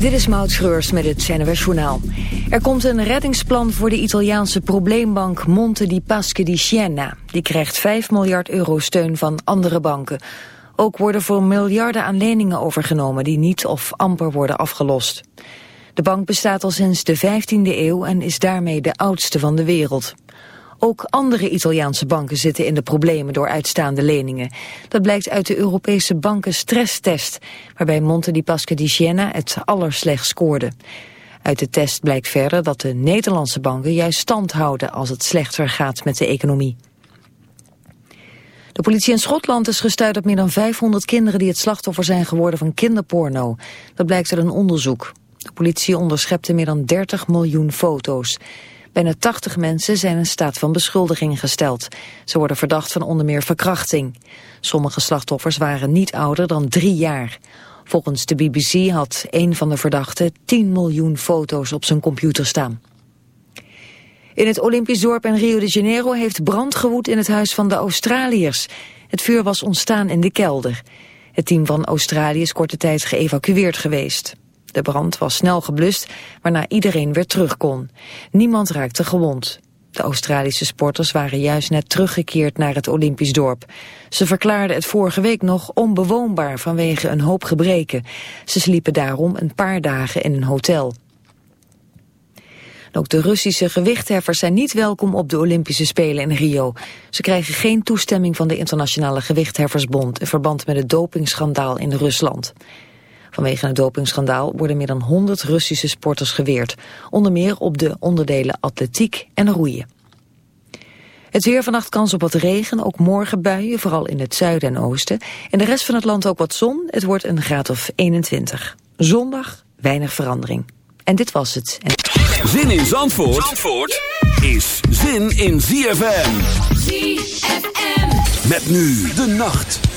Dit is Maud Schreurs met het CNRS Journaal. Er komt een reddingsplan voor de Italiaanse probleembank Monte di Paschi di Siena. Die krijgt 5 miljard euro steun van andere banken. Ook worden voor miljarden aan leningen overgenomen die niet of amper worden afgelost. De bank bestaat al sinds de 15e eeuw en is daarmee de oudste van de wereld. Ook andere Italiaanse banken zitten in de problemen door uitstaande leningen. Dat blijkt uit de Europese banken stresstest, waarbij Monte di Paschi di Siena het allerslecht scoorde. Uit de test blijkt verder dat de Nederlandse banken juist stand houden als het slechter gaat met de economie. De politie in Schotland is gestuurd op meer dan 500 kinderen die het slachtoffer zijn geworden van kinderporno. Dat blijkt uit een onderzoek. De politie onderschepte meer dan 30 miljoen foto's. Bijna 80 mensen zijn in staat van beschuldiging gesteld. Ze worden verdacht van onder meer verkrachting. Sommige slachtoffers waren niet ouder dan drie jaar. Volgens de BBC had een van de verdachten 10 miljoen foto's op zijn computer staan. In het Olympisch dorp in Rio de Janeiro heeft brand gewoed in het huis van de Australiërs. Het vuur was ontstaan in de kelder. Het team van Australië is korte tijd geëvacueerd geweest. De brand was snel geblust, waarna iedereen weer terug kon. Niemand raakte gewond. De Australische sporters waren juist net teruggekeerd naar het Olympisch dorp. Ze verklaarden het vorige week nog onbewoonbaar vanwege een hoop gebreken. Ze sliepen daarom een paar dagen in een hotel. Ook de Russische gewichtheffers zijn niet welkom op de Olympische Spelen in Rio. Ze krijgen geen toestemming van de Internationale Gewichtheffersbond... in verband met het dopingschandaal in Rusland. Vanwege het dopingschandaal worden meer dan 100 Russische sporters geweerd. Onder meer op de onderdelen atletiek en roeien. Het weer vannacht kans op wat regen, ook morgen buien, vooral in het zuiden en oosten. In de rest van het land ook wat zon, het wordt een graad of 21. Zondag weinig verandering. En dit was het. Zin in Zandvoort, Zandvoort is zin in ZFM. ZFM. Met nu de nacht.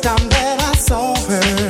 First time that I saw her,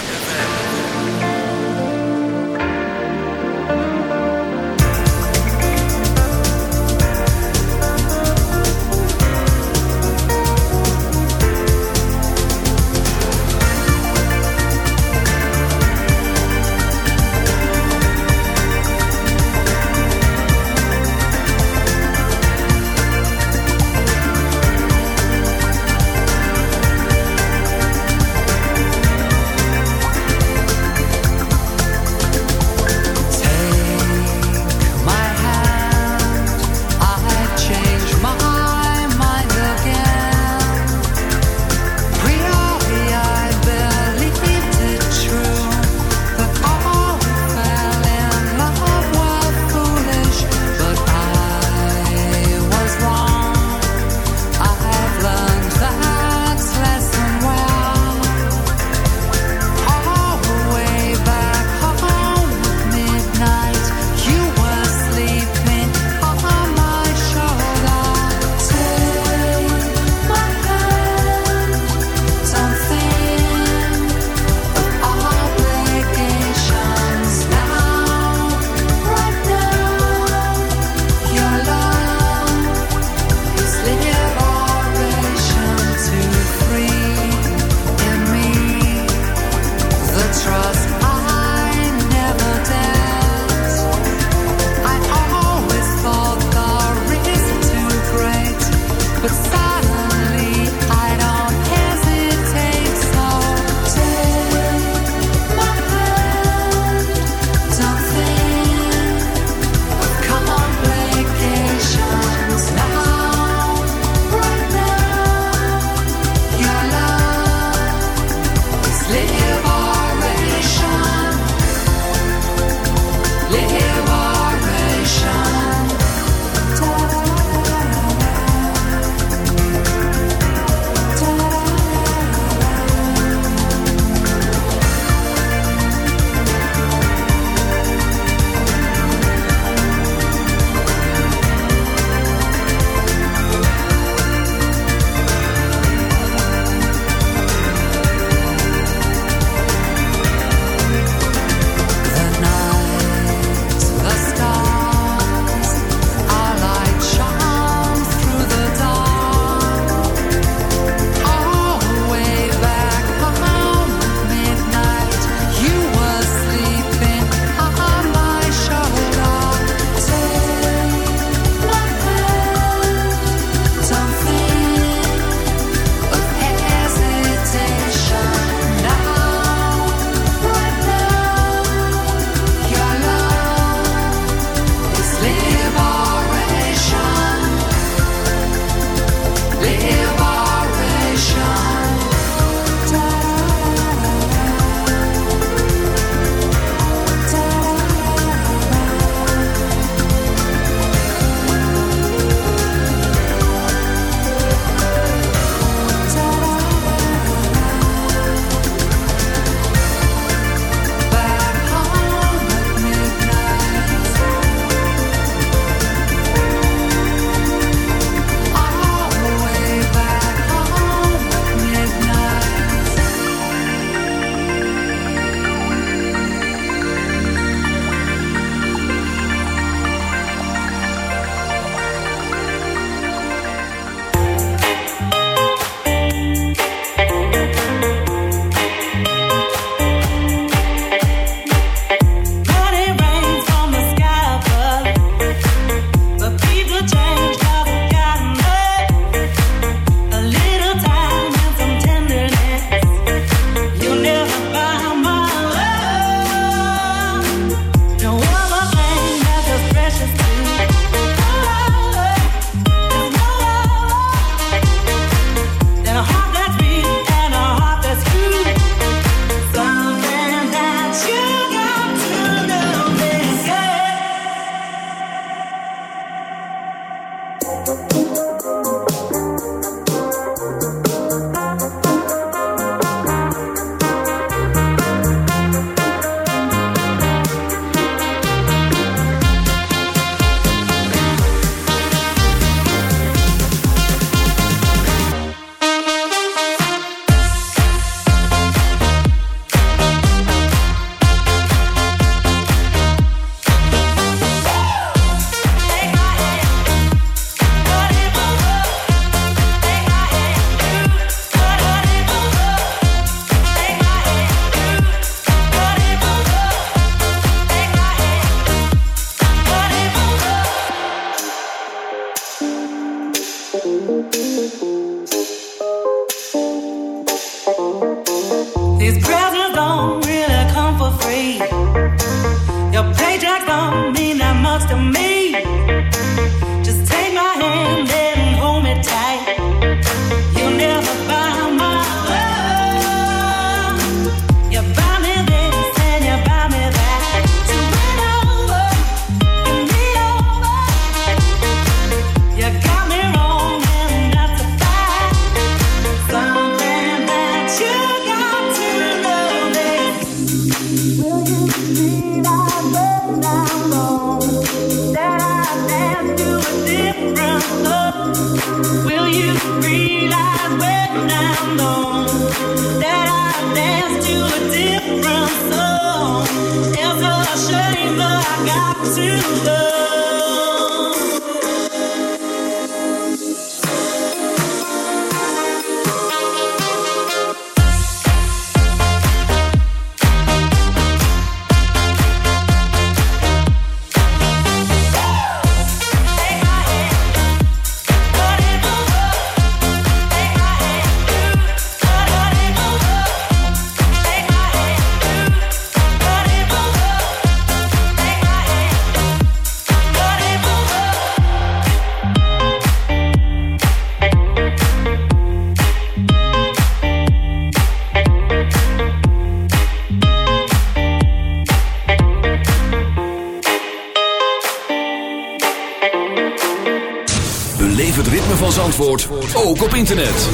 Op internet.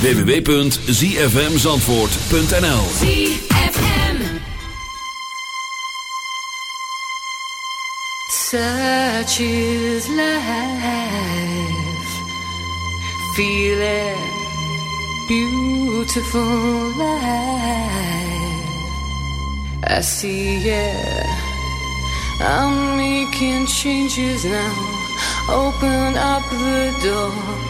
www.zfmzandvoort.nl ZFM Such is life. Feel it. Beautiful life. I see it. I'm making changes now. Open up the door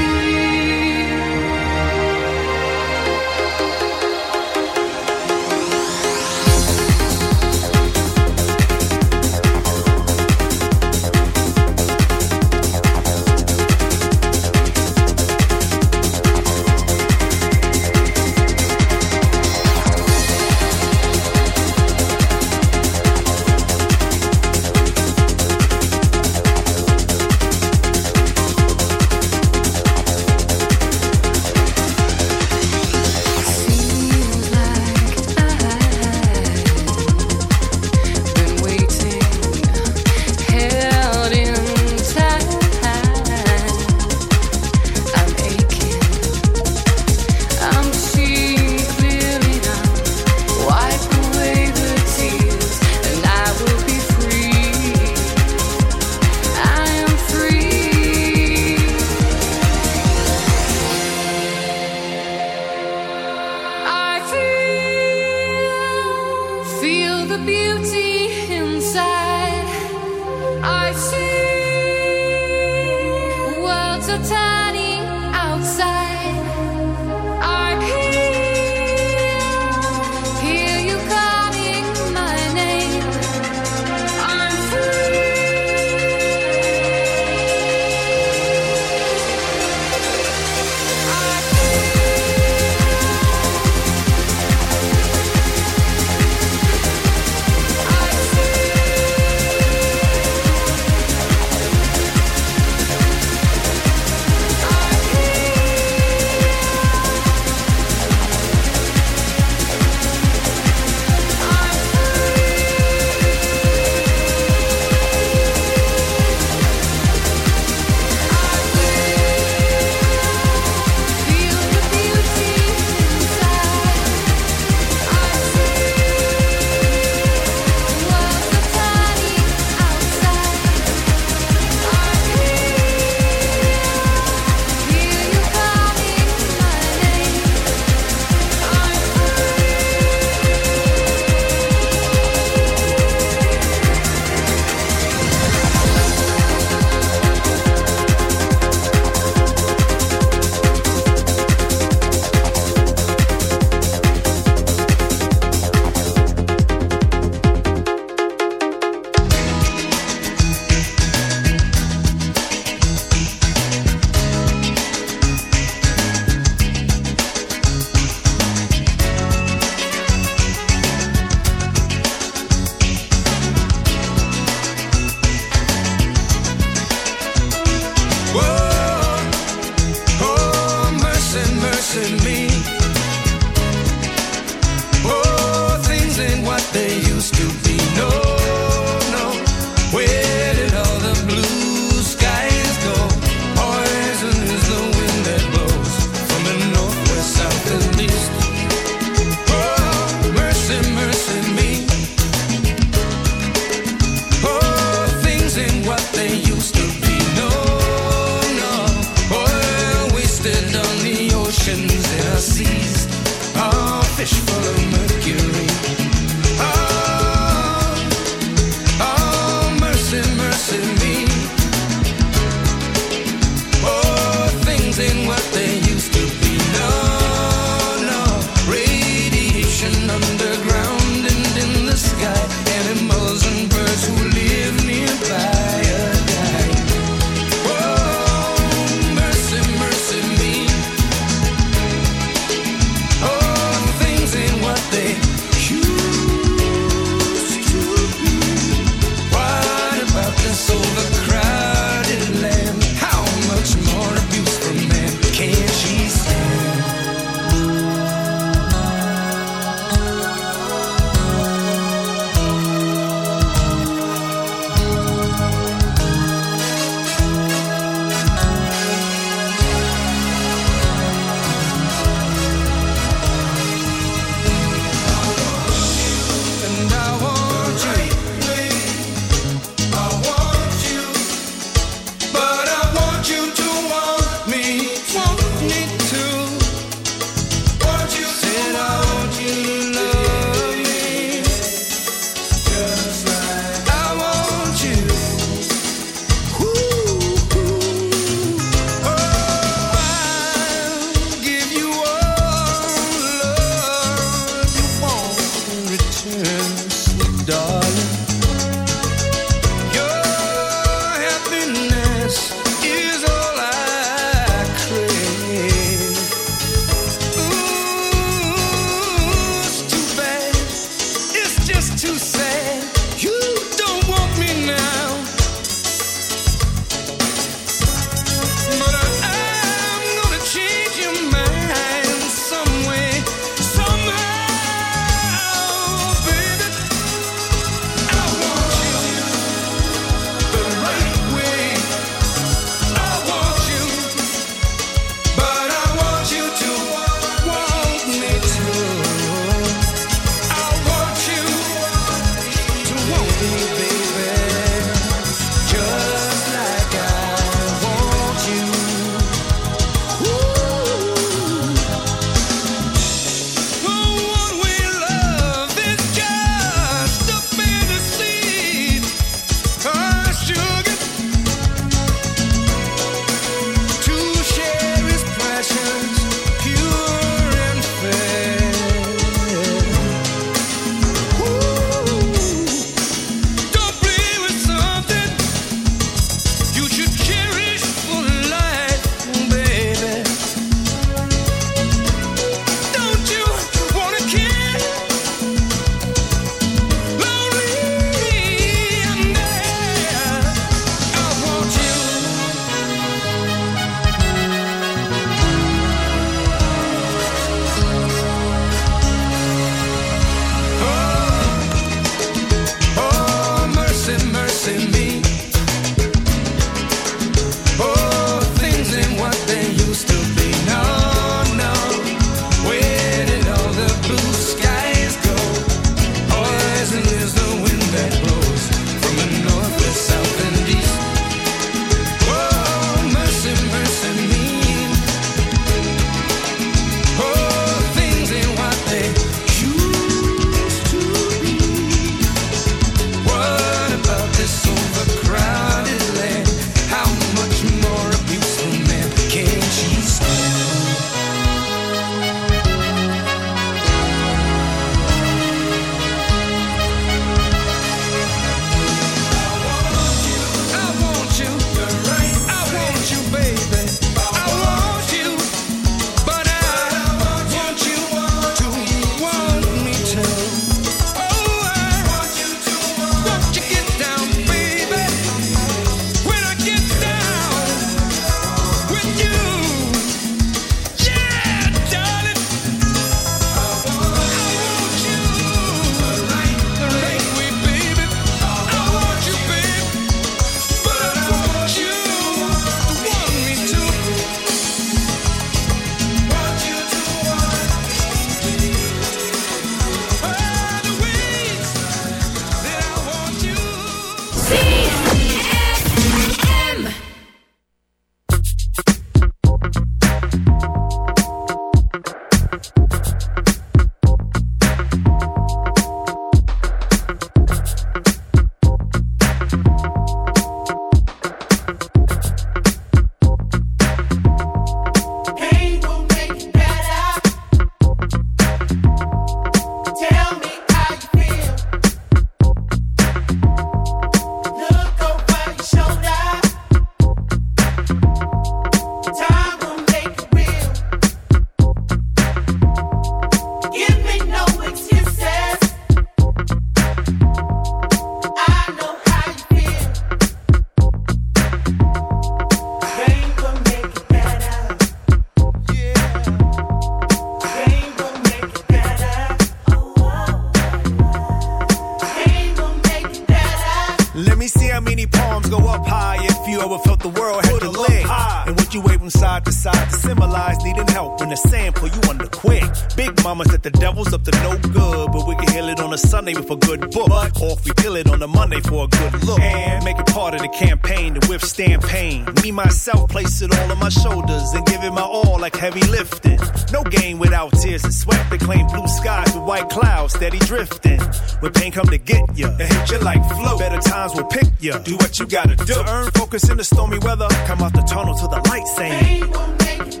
money with a good book. Or if we kill it on a Monday for a good look. And make it part of the campaign to withstand pain. Me, myself, place it all on my shoulders and give it my all like heavy lifting. No game without tears and sweat. They claim blue skies with white clouds steady drifting. When pain come to get ya, it hit you like flow. Better times will pick ya. Do what you gotta do. To earn focus in the stormy weather. Come out the tunnel to the light saying.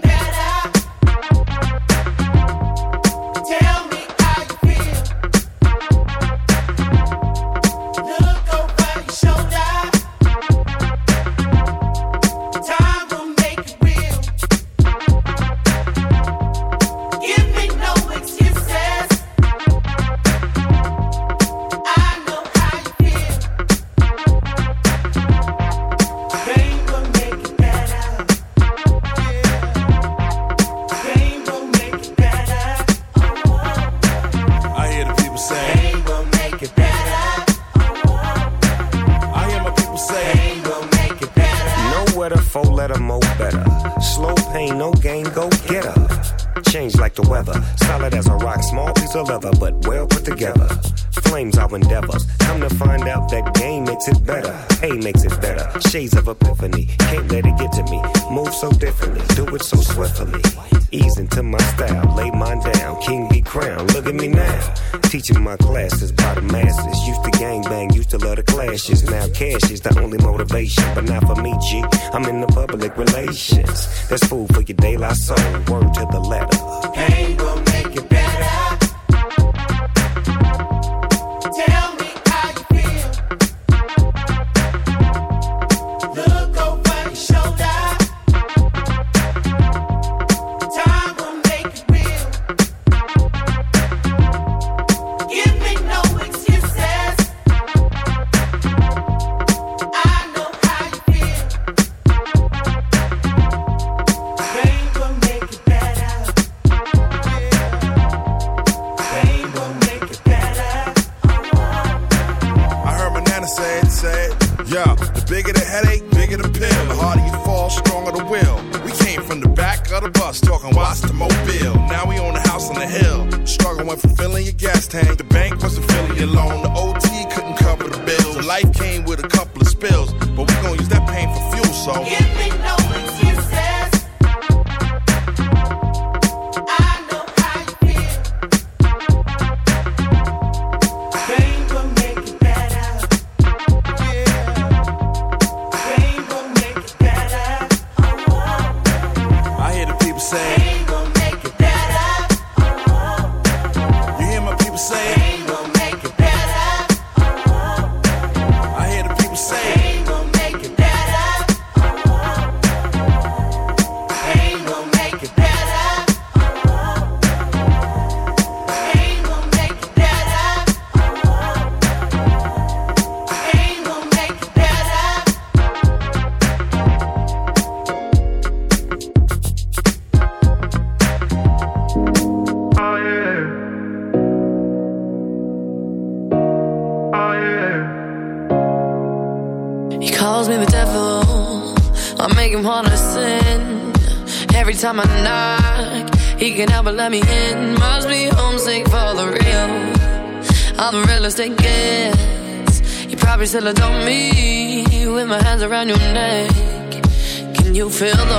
I'm in the public relations. That's food for your daylight soul.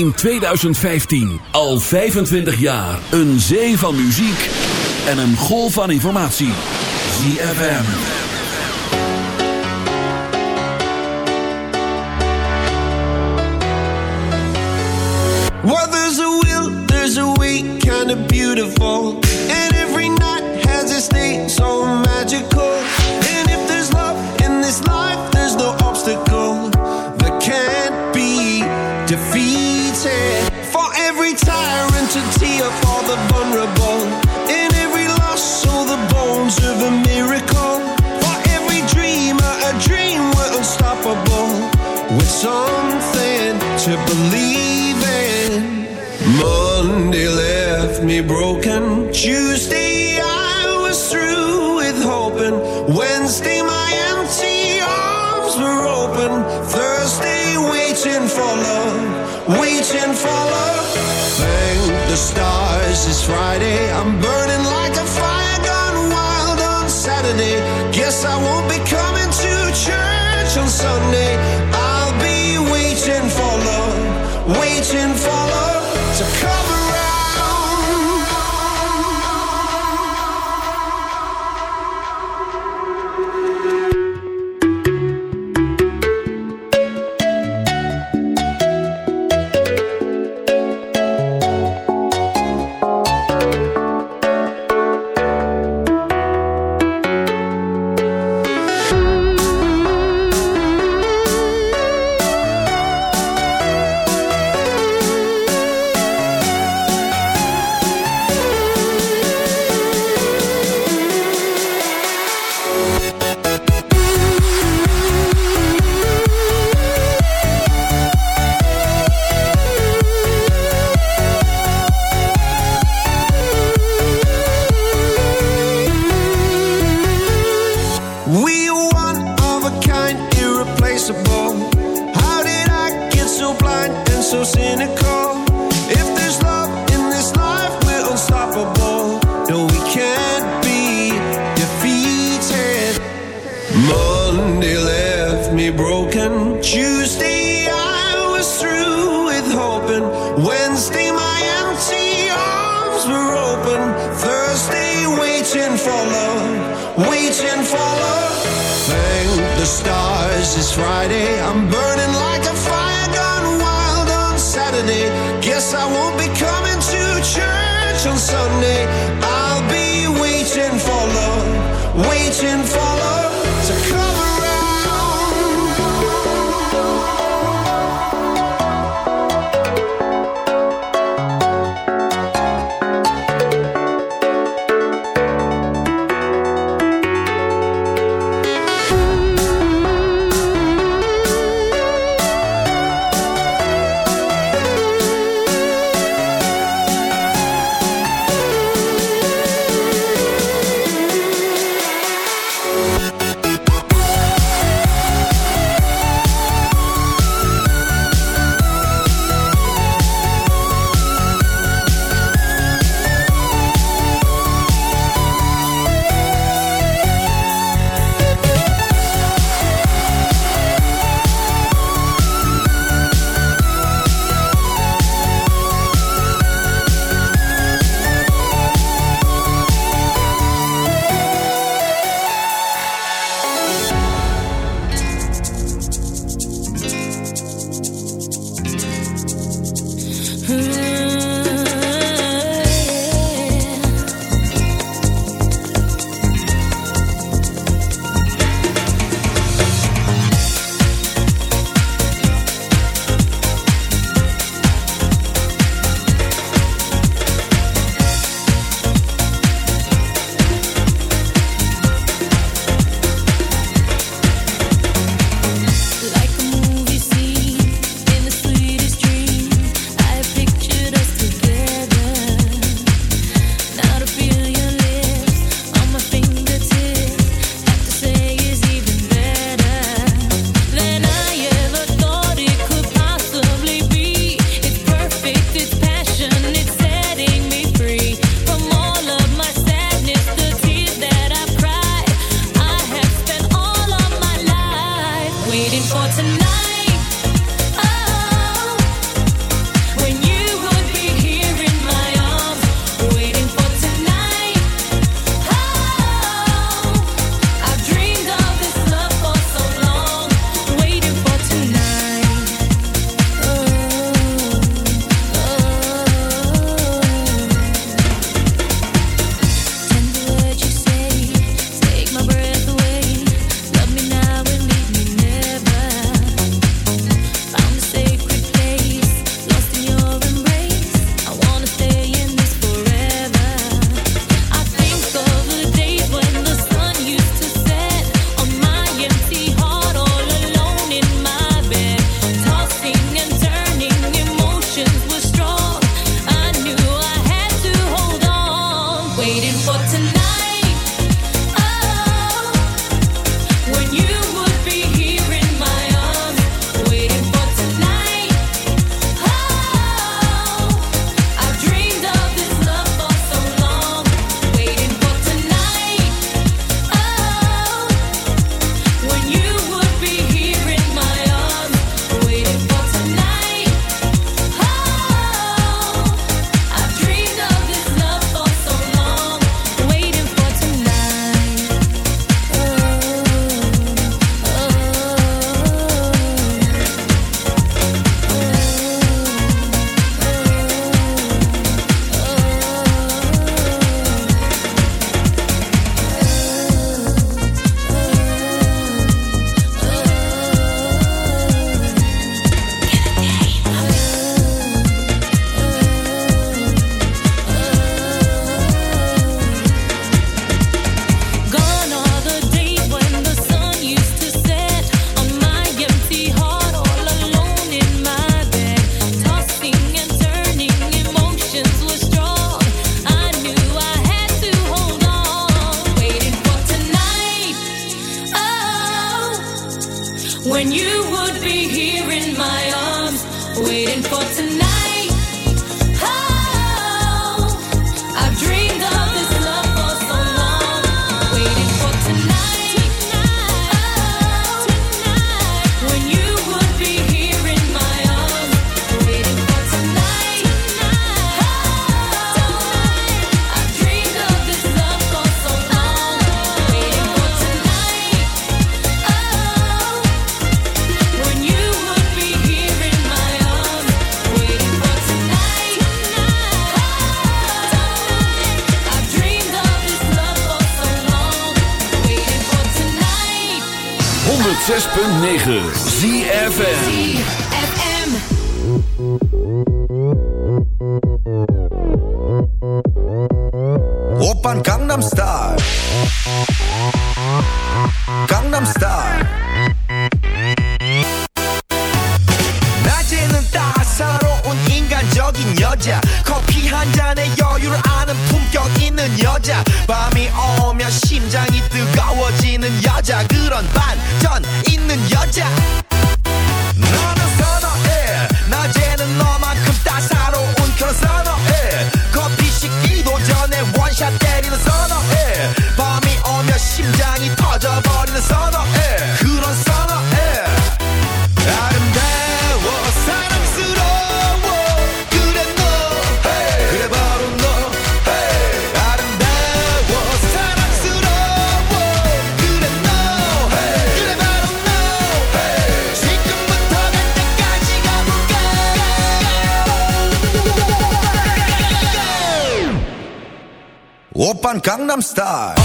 in 2015. Al 25 jaar. Een zee van muziek en een golf van informatie. ZFM. What there's a will, there's a way, kind of beautiful. broken. Tuesday Gangnam Style.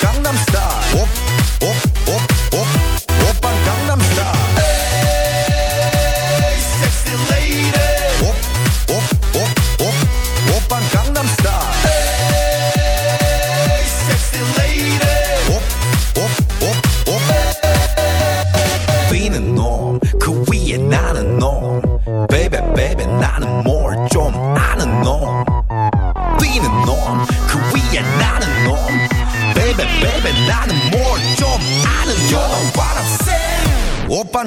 Gangnam Style.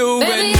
you Baby,